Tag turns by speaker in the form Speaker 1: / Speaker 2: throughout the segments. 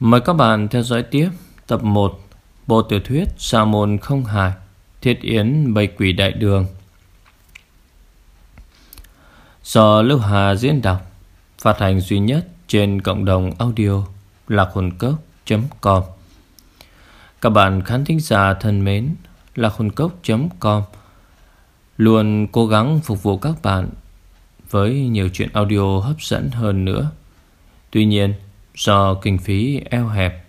Speaker 1: Mời các bạn theo dõi tiếp tập 1 Bộ tiểu thuyết Sa môn không hài, Thiết Yến Bầy Quỷ Đại Đường. Do Lưu Hà diễn đọc, Phát hành duy nhất trên cộng đồng audio lạc hồn cốc.com Các bạn khán thính giả thân mến Lạc hồn cốc.com Luôn cố gắng phục vụ các bạn Với nhiều chuyện audio hấp dẫn hơn nữa. Tuy nhiên Do kinh phí eo hẹp.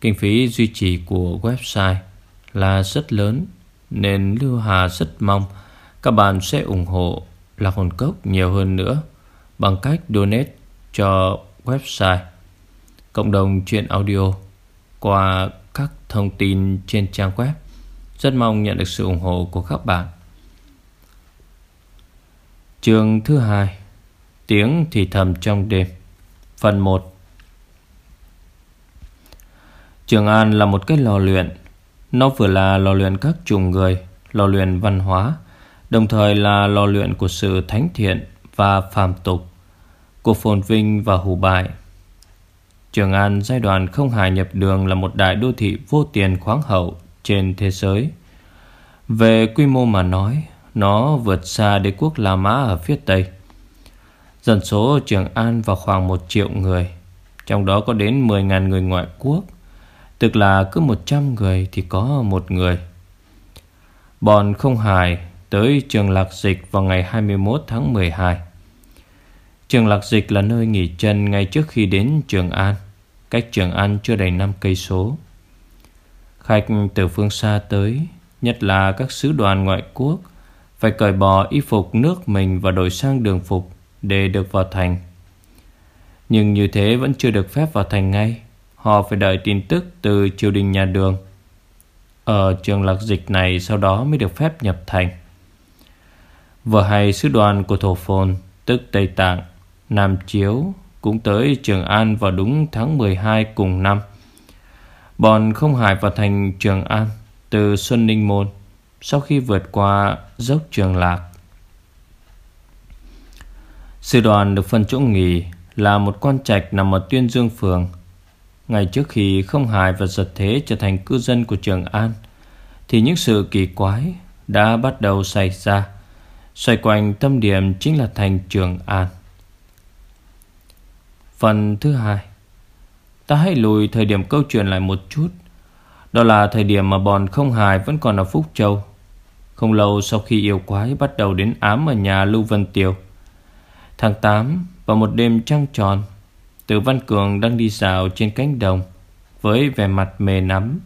Speaker 1: Kinh phí duy trì của website là rất lớn, Nên Lưu Hà rất mong các bạn sẽ ủng hộ Lạc Hồn Cốc nhiều hơn nữa Bằng cách donate cho website, Cộng đồng chuyện audio Qua các thông tin trên trang web. Rất mong nhận được sự ủng hộ của các bạn. Chương thứ hai, Tiếng thì thầm trong đêm. Phần 1 Trường An là một cái lò luyện. Nó vừa là lò luyện các chủng người, Lò luyện văn hóa, Đồng thời là lò luyện của sự thánh thiện Và phàm tục Của phồn vinh và hủ bại. Trường An giai đoạn không hài nhập đường Là một đại đô thị vô tiền khoáng hậu Trên thế giới. Về quy mô mà nói, Nó vượt xa đế quốc La Mã ở phía Tây. Dân số Trường An vào khoảng 1 triệu người, Trong đó có đến 10.000 người ngoại quốc. Tức là cứ 100 người thì có một người. Bọn không hài tới trường Lạc Dịch vào ngày 21 tháng 12 Trường Lạc Dịch là nơi nghỉ chân ngay trước khi đến Trường An. Cách Trường An chưa đầy 5 cây số. Khách từ phương xa tới, Nhất là các sứ đoàn ngoại quốc, Phải cởi bỏ y phục nước mình và đổi sang đường phục Để được vào thành. Nhưng như thế vẫn chưa được phép vào thành ngay. Họ phải đợi tin tức từ triều đình nhà đường. Ở trường lạc dịch này sau đó mới được phép nhập thành. Vừa hay sứ đoàn của Thổ Phồn, Tức Tây Tạng, Nam Chiếu, Cũng tới Trường An vào đúng tháng 12 cùng năm. Bọn không hải vào thành Trường An Từ Xuân Ninh Môn, Sau khi vượt qua dốc Trường Lạc. Sư đoàn được phân chỗ nghỉ Là một quan trạch nằm ở Tuyên Dương Phường Ngày trước khi không hài và giật thế trở thành cư dân của Trường An, Thì những sự kỳ quái đã bắt đầu xảy ra, Xoay quanh tâm điểm chính là thành Trường An. Phần thứ hai, Ta hãy lùi thời điểm câu chuyện lại một chút. Đó là thời điểm mà bọn không hài vẫn còn ở Phúc Châu. Không lâu sau khi yêu quái bắt đầu đến ám ở nhà Lưu Vân Tiều Tháng 8 và một đêm trăng tròn từ Văn Cường đang đi dạo trên cánh đồng Với vẻ mặt mề nắm.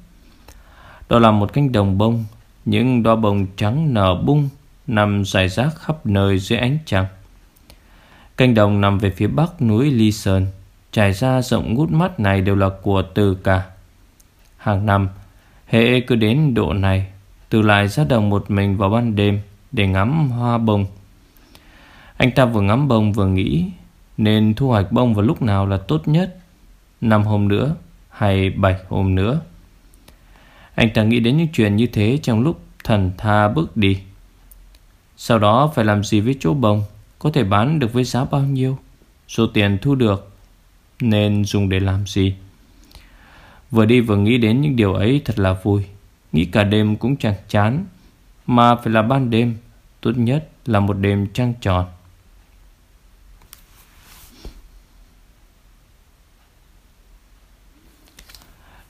Speaker 1: Đó là một cánh đồng bông, Những đóa bông trắng nở bung, Nằm rải rác khắp nơi dưới ánh trăng. Cánh đồng nằm về phía bắc núi Ly Sơn, Trải ra rộng ngút mắt này đều là của Từ cả Hàng năm, Hệ cứ đến độ này, Từ lại ra đồng một mình vào ban đêm Để ngắm hoa bông. Anh ta vừa ngắm bông vừa nghĩ nên thu hoạch bông vào lúc nào là tốt nhất? Năm hôm nữa Hay bảy hôm nữa? Anh ta nghĩ đến những chuyện như thế Trong lúc thần tha bước đi. Sau đó phải làm gì với chỗ bông? Có thể bán được với giá bao nhiêu? Số tiền thu được Nên dùng để làm gì? Vừa đi vừa nghĩ đến những điều ấy thật là vui. Nghĩ cả đêm cũng chẳng chán, Mà phải là ban đêm. Tốt nhất là một đêm trăng tròn.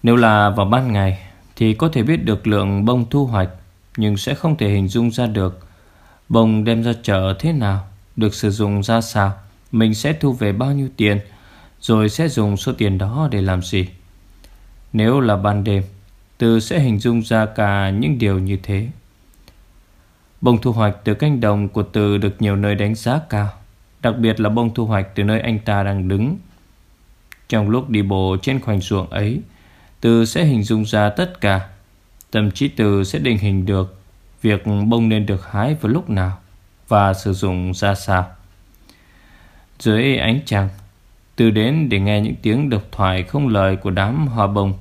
Speaker 1: Nếu là vào ban ngày, Thì có thể biết được lượng bông thu hoạch, Nhưng sẽ không thể hình dung ra được Bông đem ra chợ thế nào, Được sử dụng ra sao, Mình sẽ thu về bao nhiêu tiền, Rồi sẽ dùng số tiền đó để làm gì. Nếu là ban đêm, Từ sẽ hình dung ra cả những điều như thế. Bông thu hoạch từ cánh đồng của Từ được nhiều nơi đánh giá cao, Đặc biệt là bông thu hoạch từ nơi anh ta đang đứng. Trong lúc đi bộ trên khoảnh ruộng ấy từ sẽ hình dung ra tất cả. Tâm trí từ sẽ định hình được Việc bông nên được hái vào lúc nào Và sử dụng ra sao. Dưới ánh trăng, Từ đến để nghe những tiếng độc thoại không lời của đám hoa bông.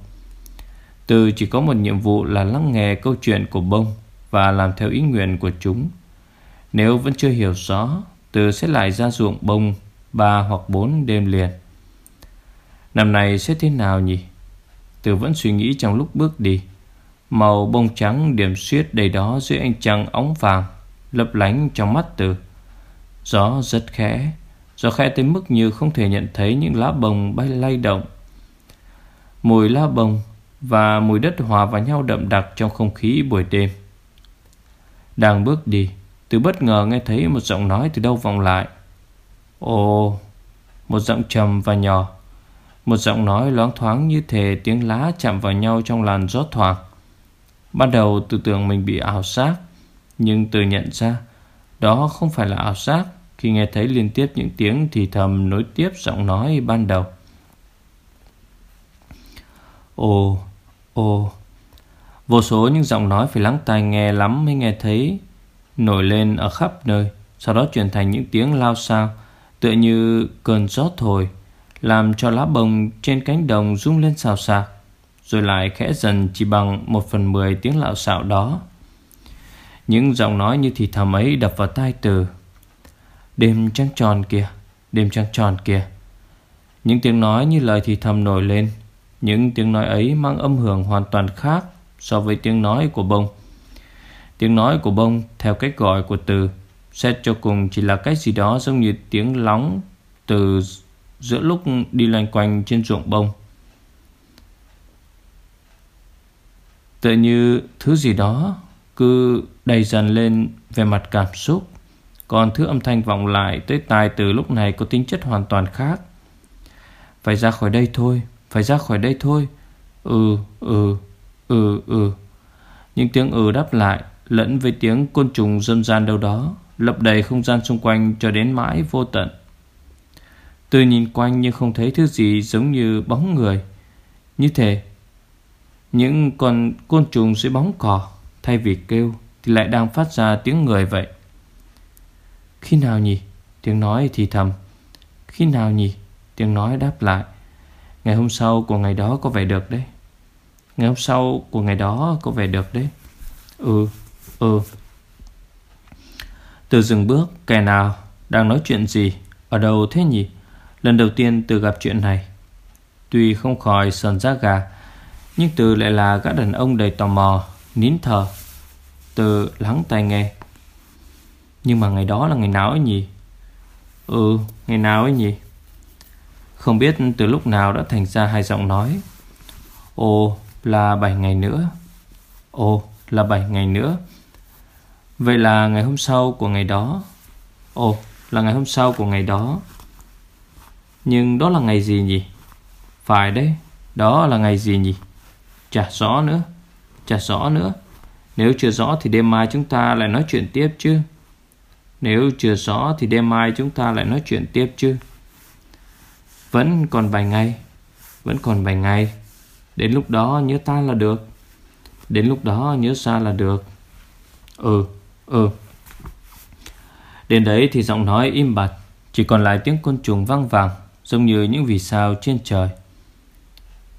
Speaker 1: Từ chỉ có một nhiệm vụ là lắng nghe câu chuyện của bông Và làm theo ý nguyện của chúng. Nếu vẫn chưa hiểu rõ, Từ sẽ lại ra ruộng bông ba hoặc bốn đêm liền. Năm nay sẽ thế nào nhỉ? Từ vẫn suy nghĩ trong lúc bước đi. Màu bông trắng điểm xuyết đầy đó dưới ánh trăng óng vàng, Lấp lánh trong mắt từ. Gió rất khẽ, Gió khẽ tới mức như không thể nhận thấy những lá bông bay lay động. Mùi lá bông và mùi đất hòa vào nhau đậm đặc trong không khí buổi đêm. Đang bước đi, Từ bất ngờ nghe thấy một giọng nói từ đâu vọng lại. Ồ, Một giọng trầm và nhỏ. Một giọng nói loáng thoáng như thể tiếng lá chạm vào nhau trong làn gió thoảng. Ban đầu từ tưởng mình bị ảo giác Nhưng từ nhận ra Đó không phải là ảo giác. Khi nghe thấy liên tiếp những tiếng thì thầm nối tiếp giọng nói ban đầu. Ồ, ồ. Vô số những giọng nói phải lắng tai nghe lắm mới nghe thấy Nổi lên ở khắp nơi Sau đó chuyển thành những tiếng lao sao Tựa như cơn gió thổi. Làm cho lá bông trên cánh đồng rung lên xào xạc rồi lại khẽ dần chỉ bằng một phần mười tiếng lạo xạo đó. Những giọng nói như thì thầm ấy đập vào tai từ. Đêm trăng tròn kìa, đêm trăng tròn kìa. Những tiếng nói như lời thì thầm nổi lên. Những tiếng nói ấy mang âm hưởng hoàn toàn khác so với tiếng nói của bông. Tiếng nói của bông theo cách gọi của từ xét cho cùng chỉ là cái gì đó giống như tiếng lóng từ giữa lúc đi loanh quanh trên ruộng bông. Tựa như thứ gì đó cứ đầy dần lên về mặt cảm xúc. Còn thứ âm thanh vọng lại tới tai từ lúc này có tính chất hoàn toàn khác. Phải ra khỏi đây thôi, phải ra khỏi đây thôi. Ừ, ừ, ừ, ừ. Những tiếng ừ đáp lại lẫn với tiếng côn trùng dân gian đâu đó lập đầy không gian xung quanh cho đến mãi vô tận tôi nhìn quanh nhưng không thấy thứ gì giống như bóng người. Như thế, những con côn trùng dưới bóng cỏ, Thay vì kêu, Thì lại đang phát ra tiếng người vậy. Khi nào nhỉ? Tiếng nói thì thầm. Khi nào nhỉ? Tiếng nói đáp lại. Ngày hôm sau của ngày đó có vẻ được đấy. Ngày hôm sau của ngày đó có vẻ được đấy. Ừ Ừ. Từ dừng bước, Kẻ nào Đang nói chuyện gì, Ở đâu thế nhỉ? Lần đầu tiên từ gặp chuyện này. Tuy không khỏi sờn giác gà, nhưng Từ lại là gã đàn ông đầy tò mò, Nín thở. Từ lắng tai nghe. Nhưng mà ngày đó là ngày nào ấy nhỉ? Ừ ngày nào ấy nhỉ? Không biết từ lúc nào đã thành ra hai giọng nói. Ồ, là 7 ngày nữa. Ồ, là 7 ngày nữa. Vậy là ngày hôm sau của ngày đó. Ồ, là ngày hôm sau của ngày đó. Nhưng đó là ngày gì nhỉ? Phải đấy Đó là ngày gì nhỉ? Chả rõ nữa Chả rõ nữa. Nếu chưa rõ thì đêm mai chúng ta lại nói chuyện tiếp chứ. Nếu chưa rõ thì đêm mai chúng ta lại nói chuyện tiếp chứ. Vẫn còn vài ngày Vẫn còn vài ngày. Đến lúc đó nhớ ta là được. Đến lúc đó nhớ xa là được. Ừ, ừ. Đến đấy thì giọng nói im bặt Chỉ còn lại tiếng côn trùng vang vàng. Giống như những vì sao trên trời.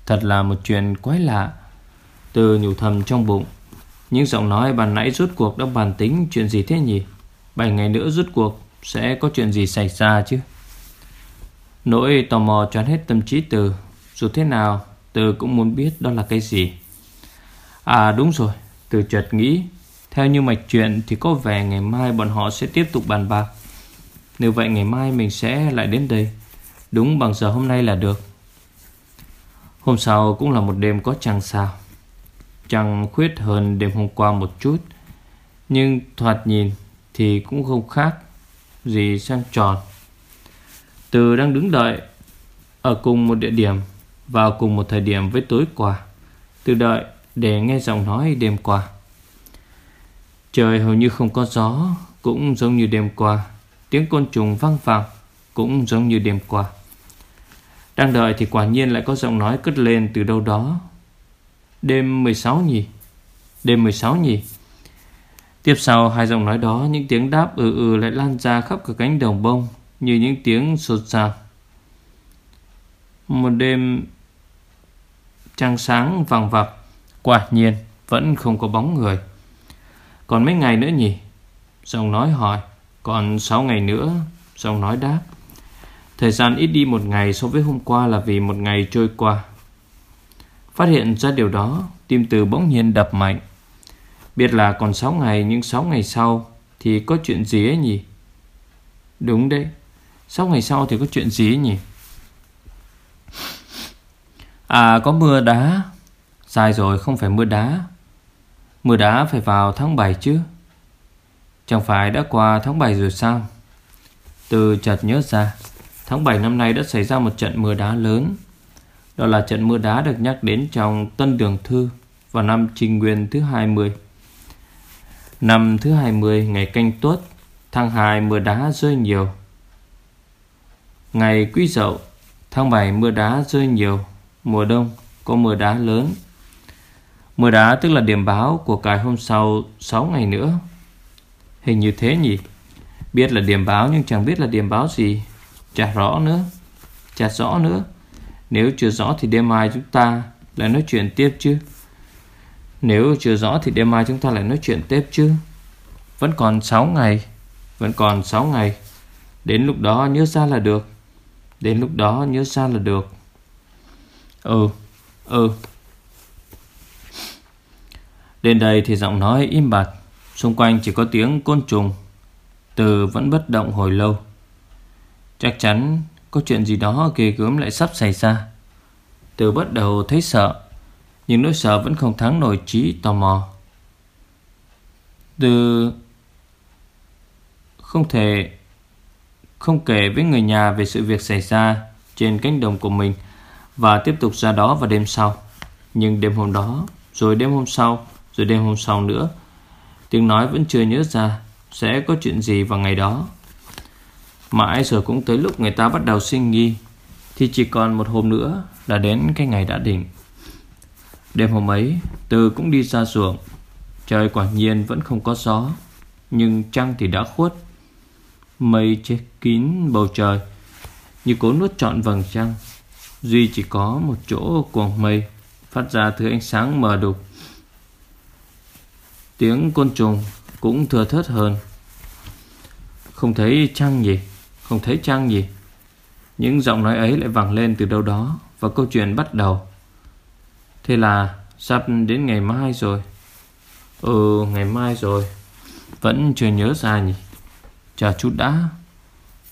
Speaker 1: Thật là một chuyện quái lạ. Từ nhủ thầm trong bụng, Những giọng nói bàn nãy rút cuộc đã bàn tính chuyện gì thế nhỉ? Bảy ngày nữa rút cuộc Sẽ có chuyện gì xảy ra chứ? Nỗi tò mò choán hết tâm trí Từ, Dù thế nào, Từ cũng muốn biết đó là cái gì. À đúng rồi, Từ chợt nghĩ, Theo như mạch chuyện thì có vẻ ngày mai bọn họ sẽ tiếp tục bàn bạc. Nếu vậy ngày mai mình sẽ lại đến đây. Đúng bằng giờ hôm nay là được. Hôm sau cũng là một đêm có trăng sao Trăng khuyết hơn đêm hôm qua một chút, Nhưng thoạt nhìn Thì cũng không khác Gì sang tròn. Từ đang đứng đợi Ở cùng một địa điểm Vào cùng một thời điểm với tối qua, Từ đợi để nghe giọng nói đêm qua. Trời hầu như không có gió, Cũng giống như đêm qua. Tiếng côn trùng vang vang Cũng giống như đêm qua. Đang đợi thì quả nhiên lại có giọng nói cất lên từ đâu đó. Đêm 16 nhỉ? Đêm 16 nhỉ? Tiếp sau, hai giọng nói đó, Những tiếng đáp ừ ừ lại lan ra khắp cả cánh đồng bông Như những tiếng sột sạc. Một đêm Trăng sáng vàng vặc, Quả nhiên vẫn không có bóng người. Còn mấy ngày nữa nhỉ? Giọng nói hỏi. Còn 6 ngày nữa, Giọng nói đáp. Thời gian ít đi một ngày so với hôm qua là vì một ngày trôi qua. Phát hiện ra điều đó, Tim từ bỗng nhiên đập mạnh. Biết là còn 6 ngày, Nhưng 6 ngày sau Thì có chuyện gì ấy nhỉ? Đúng đấy 6 ngày sau thì có chuyện gì ấy nhỉ? À có mưa đá. Sai rồi, không phải mưa đá. Mưa đá phải vào tháng 7 chứ. Chẳng phải đã qua tháng 7 rồi sao? Từ chợt nhớ ra. Tháng 7 năm nay đã xảy ra một trận mưa đá lớn. Đó là trận mưa đá được nhắc đến trong Tân Đường Thư Vào năm Trình Nguyên thứ 20 Năm thứ 20 ngày canh tuất Tháng 2 mưa đá rơi nhiều. Ngày quý dậu, Tháng 7 mưa đá rơi nhiều. Mùa đông, có mưa đá lớn. Mưa đá tức là điểm báo của cái hôm sau 6 ngày nữa. Hình như thế nhỉ? Biết là điểm báo nhưng chẳng biết là điểm báo gì. Chả rõ nữa. Chả rõ nữa. Nếu chưa rõ thì đêm mai chúng ta lại nói chuyện tiếp chứ. Nếu chưa rõ thì đêm mai chúng ta lại nói chuyện tiếp chứ. Vẫn còn 6 ngày. Vẫn còn 6 ngày. Đến lúc đó nhớ ra là được. Đến lúc đó nhớ ra là được. Ừ Ừ. Đến đây thì giọng nói im bặt. Xung quanh chỉ có tiếng côn trùng. Từ vẫn bất động hồi lâu. Chắc chắn có chuyện gì đó ghê gớm lại sắp xảy ra Từ bắt đầu thấy sợ Nhưng nỗi sợ vẫn không thắng nổi trí tò mò Từ không thể không kể với người nhà về sự việc xảy ra trên cánh đồng của mình và tiếp tục ra đó vào đêm sau. Nhưng đêm hôm đó, rồi đêm hôm sau, rồi đêm hôm sau nữa, tiếng nói vẫn chưa nhớ ra sẽ có chuyện gì vào ngày đó. Mãi rồi cũng tới lúc người ta bắt đầu sinh nghi Thì chỉ còn một hôm nữa là đến cái ngày đã định. Đêm hôm ấy, Từ cũng đi ra ruộng. Trời quả nhiên vẫn không có gió, Nhưng trăng thì đã khuất. Mây che kín bầu trời, Như cố nuốt trọn vầng trăng. Duy chỉ có một chỗ cuồng mây, Phát ra thứ ánh sáng mờ đục. Tiếng côn trùng cũng thừa thớt hơn. Không thấy trăng gì không thấy chăng gì. Những giọng nói ấy lại vang lên từ đâu đó Và câu chuyện bắt đầu. Thế là sắp đến ngày mai rồi. Ừ ngày mai rồi. Vẫn chưa nhớ ra nhỉ. Chờ chút đã.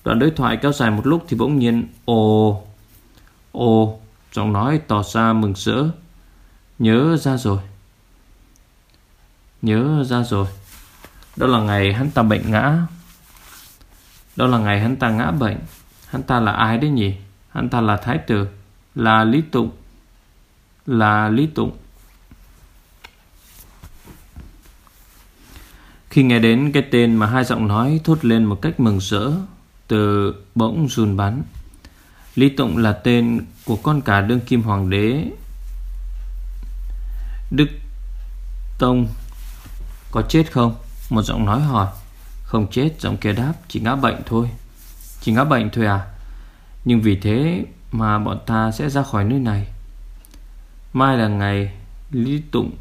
Speaker 1: Đoạn đối thoại kéo dài một lúc thì bỗng nhiên, Ồ Ồ, Giọng nói tỏ ra mừng rỡ. Nhớ ra rồi. Nhớ ra rồi. Đó là ngày hắn ta bệnh ngã đó là ngày hắn ta ngã bệnh. Hắn ta là ai đấy nhỉ? Hắn ta là Thái Tử, Là Lý Tụng. Là Lý Tụng. Khi nghe đến cái tên mà hai giọng nói thốt lên một cách mừng rỡ, Từ bỗng run bắn. Lý Tụng là tên của con cả đương kim hoàng đế, Đức Tông. Có chết không? Một giọng nói hỏi không chết giọng kia đáp Chỉ ngã bệnh thôi. Chỉ ngã bệnh thôi à? Nhưng vì thế mà bọn ta sẽ ra khỏi nơi này. Mai là ngày Lý Tụng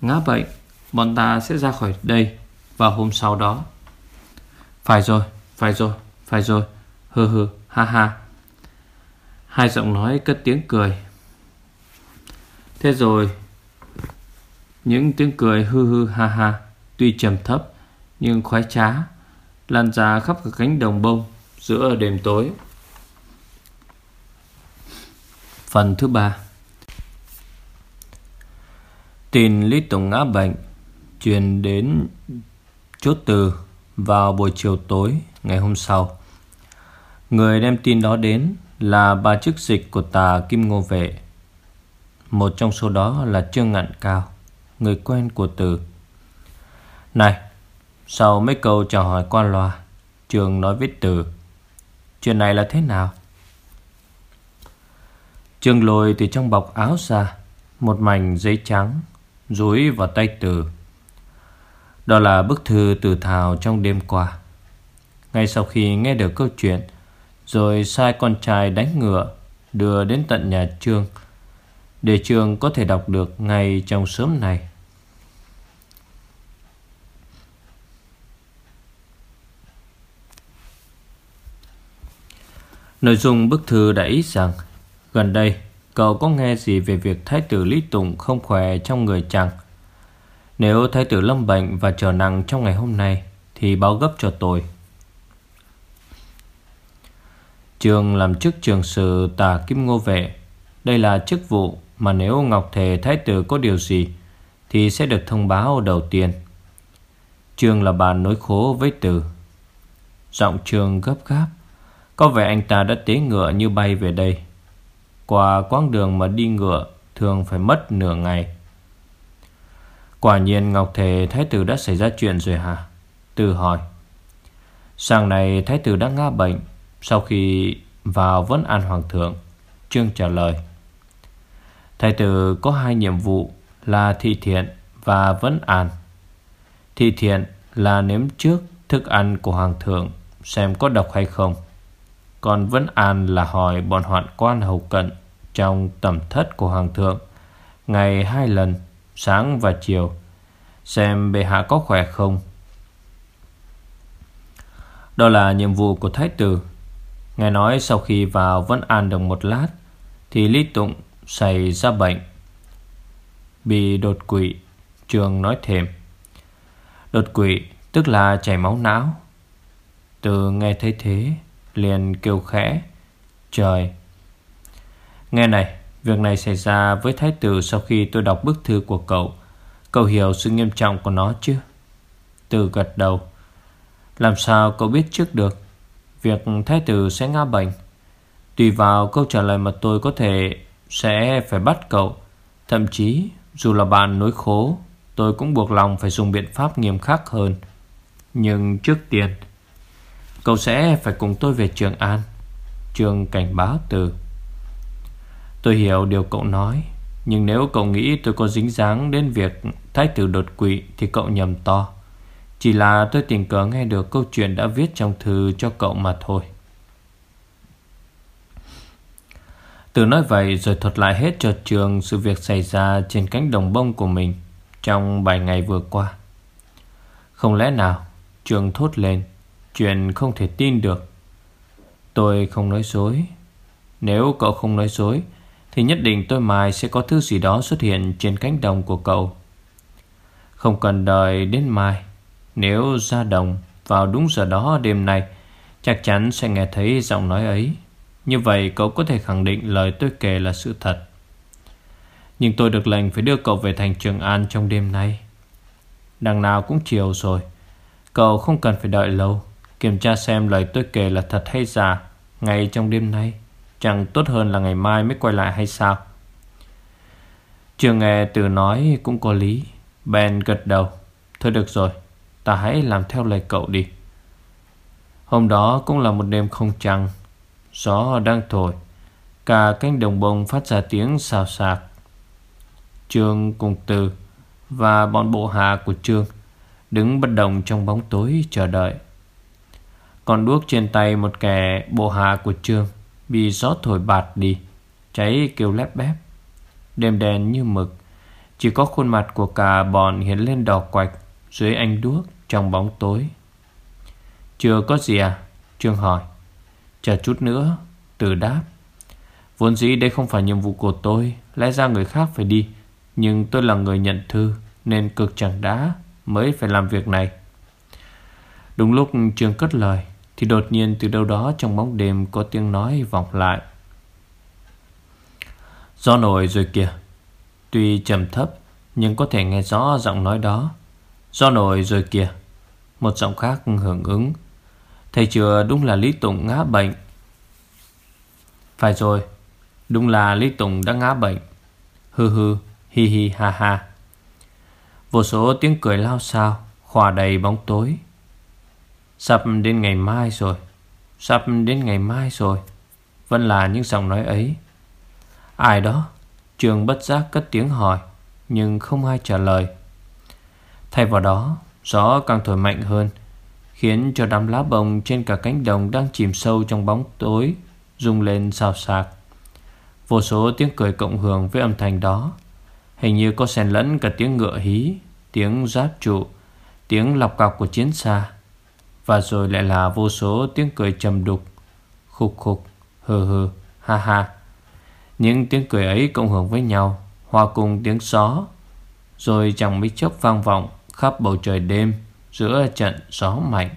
Speaker 1: Ngã bệnh Bọn ta sẽ ra khỏi đây Vào hôm sau đó. Phải rồi, phải rồi, phải rồi. Hừ hừ, ha ha. Hai giọng nói cất tiếng cười. Thế rồi Những tiếng cười hư hư ha ha. Tuy trầm thấp, nhưng khoái trá Lan ra khắp cả cánh đồng bông Giữa đêm tối. Phần thứ ba. Tin Lý Tùng ngã bệnh, Truyền đến chốt từ Vào buổi chiều tối Ngày hôm sau. Người đem tin đó đến Là bà chức dịch của tà Kim Ngô Vệ. Một trong số đó là Trương Ngạn Cao, Người quen của Từ này Sau mấy câu chào hỏi qua loa, Trường nói viết từ? Chuyện này là thế nào? Trường lôi từ trong bọc áo ra, Một mảnh giấy trắng, Rúi vào tay từ. Đó là bức thư từ Thảo trong đêm qua. Ngay sau khi nghe được câu chuyện, Rồi sai con trai đánh ngựa, Đưa đến tận nhà Trương, Để Trương có thể đọc được ngay trong sớm này. Nội dung bức thư đã ý rằng, Gần đây, cậu có nghe gì về việc Thái tử Lý Tùng không khỏe trong người chẳng Nếu Thái tử lâm bệnh và trở nặng trong ngày hôm nay Thì báo gấp cho tôi. Trường làm chức trường sự tà Kim Ngô Vệ. Đây là chức vụ mà nếu Ngọc Thể Thái tử có điều gì Thì sẽ được thông báo đầu tiên. Trường là bàn nối khố với từ. Giọng trường gấp gáp. Có vẻ anh ta đã tế ngựa như bay về đây. Qua quãng đường mà đi ngựa, Thường phải mất nửa ngày. Quả nhiên Ngọc thề, Thái tử đã xảy ra chuyện rồi hả? Từ hỏi. Sáng này Thái tử đã ngã bệnh. Sau khi vào vấn an hoàng thượng, Trương trả lời. Thái tử có hai nhiệm vụ là thị thiện và vấn an. Thị thiện là nếm trước thức ăn của hoàng thượng, xem có độc hay không. Còn vẫn an là hỏi bọn hoạn quan hầu cận trong tầm thất của hoàng thượng ngày hai lần, sáng và chiều, xem bệ hạ có khỏe không. Đó là nhiệm vụ của thái tử. Nghe nói sau khi vào vẫn an được một lát thì Lý Tụng xảy ra bệnh. Bị đột quỵ, trường nói thêm. Đột quỵ tức là chảy máu não. Từ nghe thấy thế, liền kêu khẽ. Trời! Nghe này, việc này xảy ra với thái tử sau khi tôi đọc bức thư của cậu. Cậu hiểu sự nghiêm trọng của nó chứ? Từ gật đầu. Làm sao cậu biết trước được việc thái tử sẽ ngã bệnh? Tùy vào câu trả lời mà tôi có thể sẽ phải bắt cậu. Thậm chí dù là bạn nối khố, tôi cũng buộc lòng phải dùng biện pháp nghiêm khắc hơn. Nhưng trước tiên, cậu sẽ phải cùng tôi về Trường An. Trường cảnh báo từ. Tôi hiểu điều cậu nói, nhưng nếu cậu nghĩ tôi có dính dáng đến việc thái tử đột quỵ thì cậu nhầm to. Chỉ là tôi tình cờ nghe được câu chuyện đã viết trong thư cho cậu mà thôi. Từ nói vậy rồi thuật lại hết cho trường sự việc xảy ra trên cánh đồng bông của mình trong vài ngày vừa qua. Không lẽ nào trường thốt lên chuyện không thể tin được. Tôi không nói dối. Nếu cậu không nói dối, thì nhất định tôi mai sẽ có thứ gì đó xuất hiện trên cánh đồng của cậu. Không cần đợi đến mai. Nếu ra đồng vào đúng giờ đó đêm nay, chắc chắn sẽ nghe thấy giọng nói ấy. Như vậy cậu có thể khẳng định lời tôi kể là sự thật Nhưng tôi được lệnh phải đưa cậu về thành Trường An trong đêm nay Đằng nào cũng chiều rồi Cậu không cần phải đợi lâu Kiểm tra xem lời tôi kể là thật hay giả Ngay trong đêm nay. Chẳng tốt hơn là ngày mai mới quay lại hay sao? Chưa nghe từ nói cũng có lý. Ben gật đầu. Thôi được rồi, Ta hãy làm theo lời cậu đi. Hôm đó cũng là một đêm không trăng. Gió đang thổi. Cả cánh đồng bông phát ra tiếng xào xạc. Trương cùng từ Và bọn bộ hạ của Trương Đứng bất động trong bóng tối chờ đợi. Còn đuốc trên tay một kẻ bộ hạ của Trương Bị gió thổi bạt đi, Cháy kêu lép bép. Đêm đèn như mực, Chỉ có khuôn mặt của cả bọn hiện lên đỏ quạch Dưới ánh đuốc trong bóng tối. Chưa có gì à? Trương hỏi. Chờ chút nữa, Từ đáp. Vốn dĩ đây không phải nhiệm vụ của tôi, Lẽ ra người khác phải đi, Nhưng tôi là người nhận thư Nên cực chẳng đã, Mới phải làm việc này. Đúng lúc Trương cất lời. Thì đột nhiên từ đâu đó trong bóng đêm Có tiếng nói vọng lại. Gió nổi rồi kìa. Tuy trầm thấp, Nhưng có thể nghe rõ giọng nói đó. Gió nổi rồi kìa. Một giọng khác hưởng ứng. Thầy chưa đúng là Lý Tùng ngã bệnh. Phải rồi, Đúng là Lý Tùng đã ngã bệnh. Hư hư, Hi hi ha ha. Vô số tiếng cười lao sao Khỏa đầy bóng tối. Sắp đến ngày mai rồi. Sắp đến ngày mai rồi. Vẫn là những giọng nói ấy. Ai đó Trường bất giác cất tiếng hỏi Nhưng không ai trả lời. Thay vào đó Gió càng thổi mạnh hơn khiến cho đám lá bồng trên cả cánh đồng đang chìm sâu trong bóng tối rung lên xào xạc. Vô số tiếng cười cộng hưởng với âm thanh đó, hình như có xen lẫn cả tiếng ngựa hí, tiếng giáp trụ, tiếng lọc cọc của chiến xa, và rồi lại là vô số tiếng cười trầm đục, khục khục, Hừ hừ, ha ha. Những tiếng cười ấy cộng hưởng với nhau, hòa cùng tiếng gió. Rồi chẳng mấy chốc vang vọng khắp bầu trời đêm giữa trận gió mạnh.